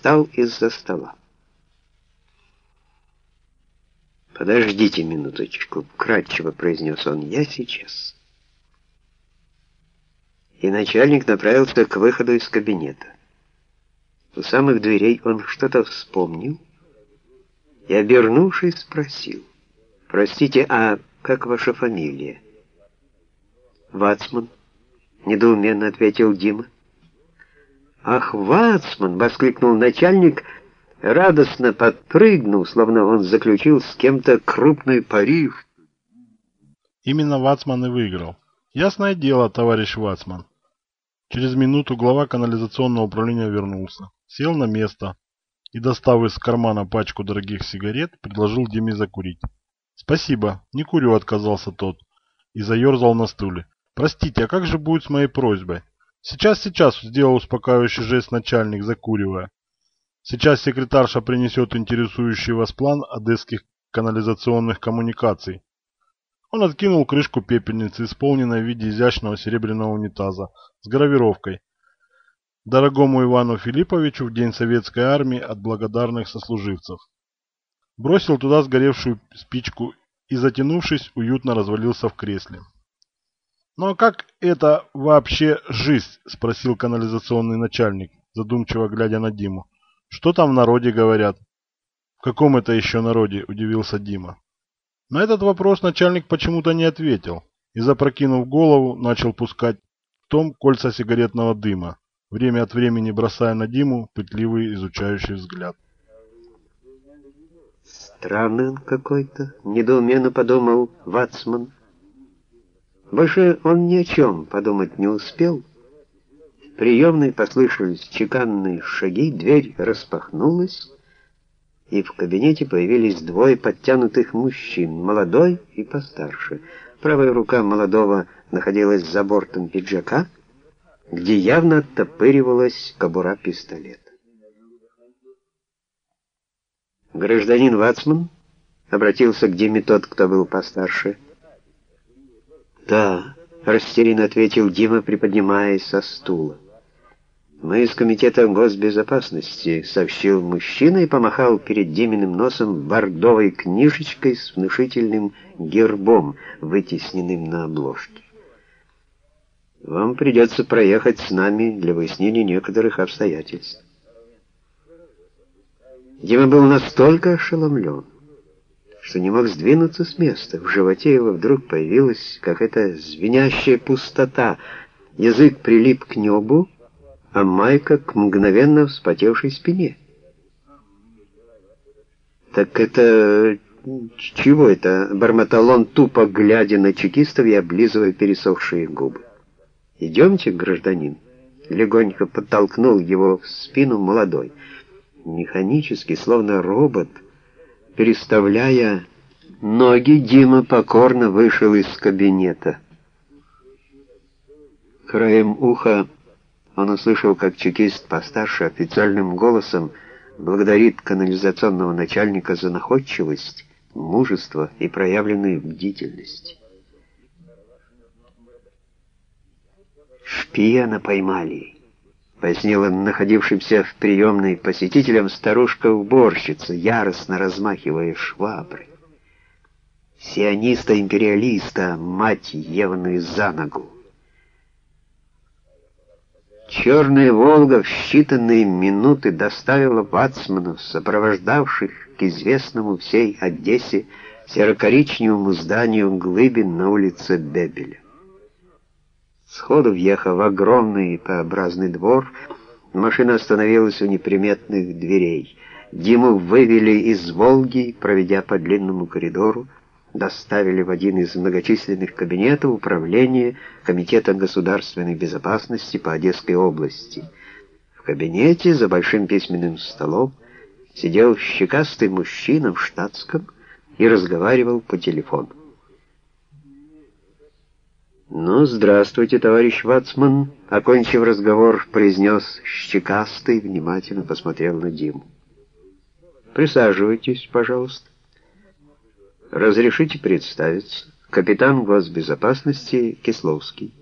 встал из-за стола. «Подождите минуточку», — кратчево произнес он, — «я сейчас». И начальник направился к выходу из кабинета. У самых дверей он что-то вспомнил и, обернувшись, спросил. «Простите, а как ваша фамилия?» «Вацман», — недоуменно ответил Дима. «Ах, Вацман!» — воскликнул начальник, радостно подпрыгнул, словно он заключил с кем-то крупный пари. Именно Вацман и выиграл. Ясное дело, товарищ Вацман. Через минуту глава канализационного управления вернулся, сел на место и, достав из кармана пачку дорогих сигарет, предложил Диме закурить. «Спасибо, не курю», — отказался тот и заерзал на стуле. «Простите, а как же будет с моей просьбой?» «Сейчас, сейчас», — сделал успокаивающий жест начальник, закуривая. «Сейчас секретарша принесет интересующий вас план одесских канализационных коммуникаций». Он откинул крышку пепельницы, исполненной в виде изящного серебряного унитаза, с гравировкой. Дорогому Ивану Филипповичу в День Советской Армии от благодарных сослуживцев. Бросил туда сгоревшую спичку и, затянувшись, уютно развалился в кресле. «Ну а как это вообще жизнь?» – спросил канализационный начальник, задумчиво глядя на Диму. «Что там в народе говорят?» «В каком это еще народе?» – удивился Дима. На этот вопрос начальник почему-то не ответил и, запрокинув голову, начал пускать в том кольца сигаретного дыма, время от времени бросая на Диму пытливый изучающий взгляд. «Странный он какой-то», — недоуменно подумал Вацман. Больше он ни о чем подумать не успел. В приемной послышались чеканные шаги, дверь распахнулась, и в кабинете появились двое подтянутых мужчин, молодой и постарше. Правая рука молодого находилась за бортом пиджака, где явно оттопыривалась кобура пистолета. «Гражданин Вацман?» — обратился к Диме тот, кто был постарше — «Да», — растерянно ответил Дима, приподнимаясь со стула. «Мы из Комитета госбезопасности», — сообщил мужчина и помахал перед Диминым носом бордовой книжечкой с внушительным гербом, вытесненным на обложке. «Вам придется проехать с нами для выяснения некоторых обстоятельств». Дима был настолько ошеломлен, что не мог сдвинуться с места. В животе его вдруг появилась какая-то звенящая пустота. Язык прилип к небу, а майка к мгновенно вспотевшей спине. «Так это... чего это?» — бормотал он, тупо глядя на чекистов и облизывая пересохшие губы. «Идемте, гражданин». Легонько подтолкнул его в спину молодой. Механически, словно робот — Переставляя ноги, Дима покорно вышел из кабинета. Краем уха он услышал, как чекист постарше официальным голосом благодарит канализационного начальника за находчивость, мужество и проявленную бдительность. «Шпиона поймали!» Пояснила находившимся в приемной посетителям старушка-уборщица, яростно размахивая шваброй. Сиониста-империалиста, мать Евную за ногу. Черная «Волга» в считанные минуты доставила вацманов, сопровождавших к известному всей Одессе серо-коричневому зданию Глыбин на улице Бебеля. Сходу въехав в огромный П-образный двор, машина остановилась у неприметных дверей. Диму вывели из «Волги», проведя по длинному коридору, доставили в один из многочисленных кабинетов управления Комитета государственной безопасности по Одесской области. В кабинете за большим письменным столом сидел щекастый мужчина в штатском и разговаривал по телефону. «Ну, здравствуйте, товарищ Вацман», — окончив разговор, произнес щекастый, внимательно посмотрел на Диму. «Присаживайтесь, пожалуйста. Разрешите представиться. Капитан госбезопасности Кисловский».